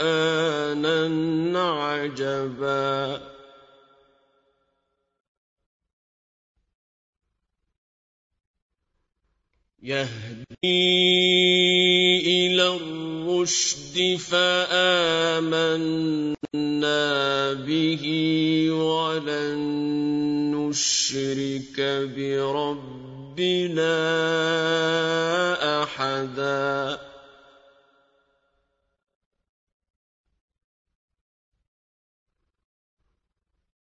قرانا عجبا يهدي إلى الرشد فامنا به ولن نشرك بربنا احدا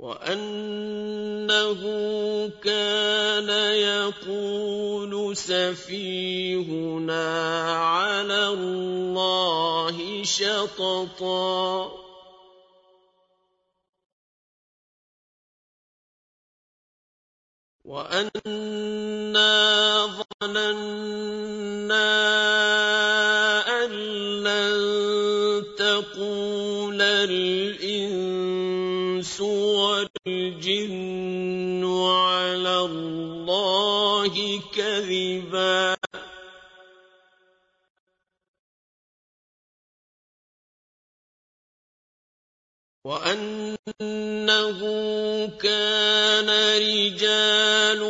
وأنه كان يقول سفيهنا على الله شططا. وأنا ظننا أن لن تقول الإنس والجن على الله كذبا. وأنه كان رجال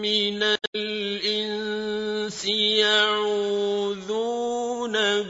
من الإنس يعوذون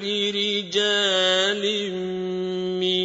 برجال من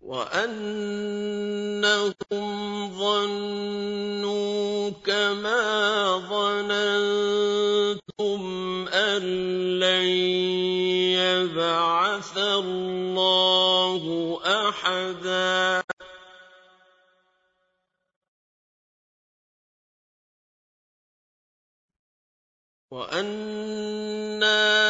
وأنهم ظنوا كما ظننتم أن لن يبعث الله أحدا. وأنا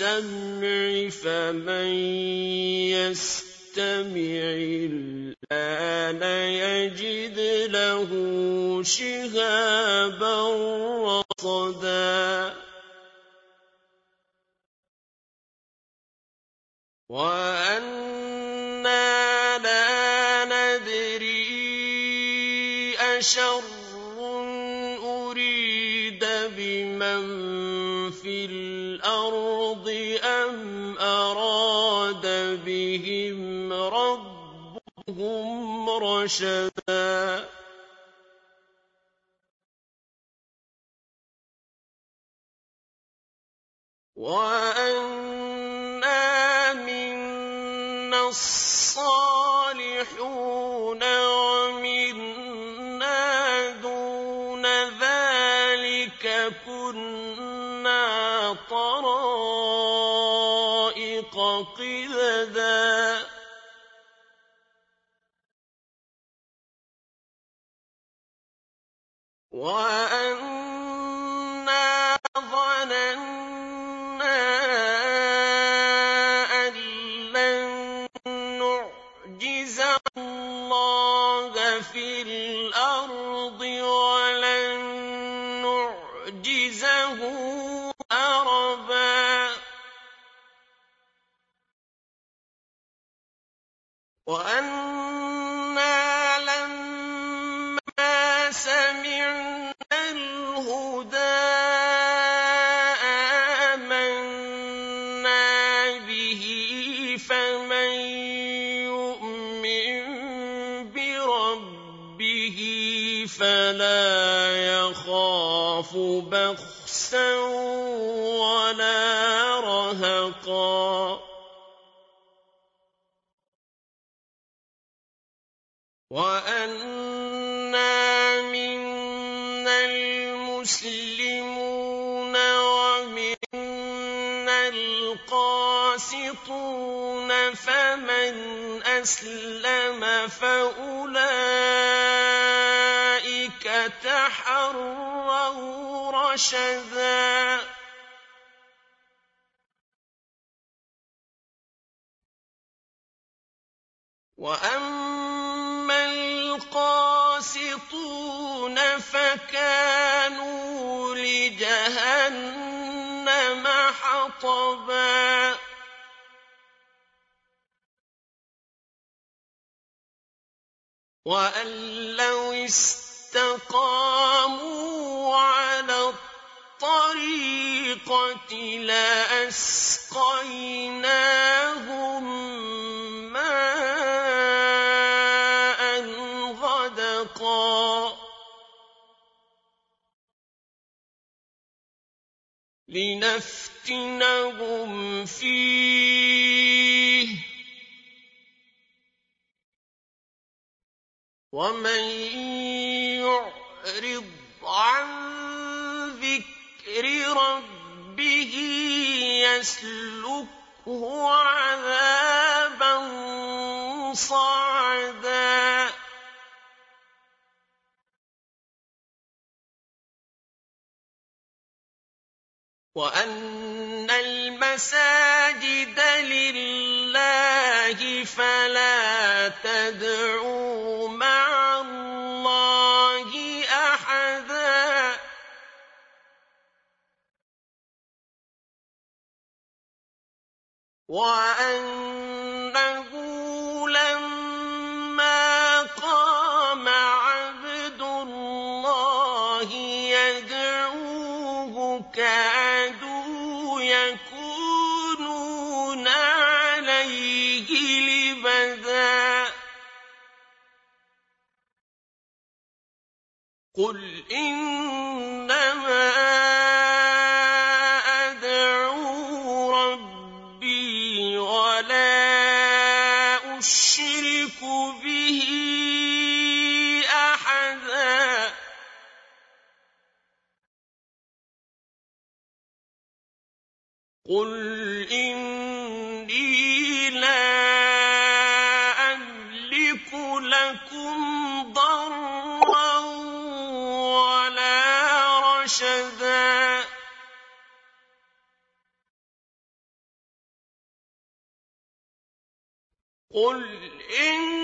للسمع فمن يستمع الآن يجد له شهابا رصدا. وأنا أراد بهم ربهم رشدا. وأنا منا الصالحون ومنا دون ذلك كنا طرائق قددا يَخَافُ بَخْسًا وَلَا رَهَقًا. وَأَنَّا مِنَّا الْمُسْلِمُونَ وَمِنَّا الْقَاسِطُونَ ۖ فَمَنْ أَسْلَمَ فَأُولَٰئِكَ تَحَرَّوْا رَشَدًا. وَأَمَّا الْقَاسِطُونَ فَكَانُوا لِجَهَنَّمَ حَطَبًا. وَأَن لَّوْ اسْتَقَامُوا عَلَى الطَّرِيقَةِ لَأَسْقَيْنَاهُم مَّاءً غَدَقًا. لِّنَفْتِنَهُمْ فِيهِ ۚ وَمَن يُعْرِضْ عَن ذِكْرِ رَبِّهِ يَسْلُكْهُ عَذَابًا صَعَدًا. وَأَنَّ الْمَسَاجِدَ لِلَّهِ فَلَا تَدْعُوا وَأَنَّهُ لَمَّا قَامَ عَبْدُ اللَّهِ يَدْعُوهُ كَادُوا يَكُونُونَ عَلَيْهِ لِبَدًا. قُلْ إِنَّمَا بِهِ أَحَدًا. قُلْ إِنِّي لَا أَمْلِكُ لَكُمْ ضَرًّا وَلَا رَشَدًا. قُلْ إِنِّي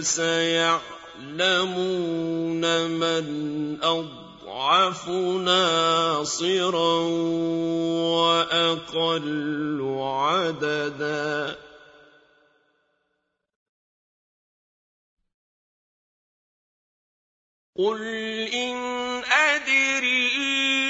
فسيعلمون من أضعف ناصرا وأقل عددا. قل إن أدري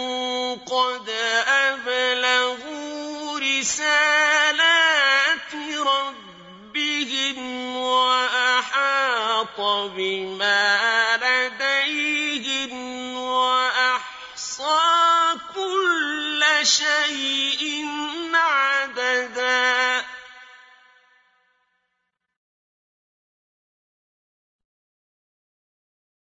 رسالات ربهم وأحاط بما لديهم وأحصى كل شيء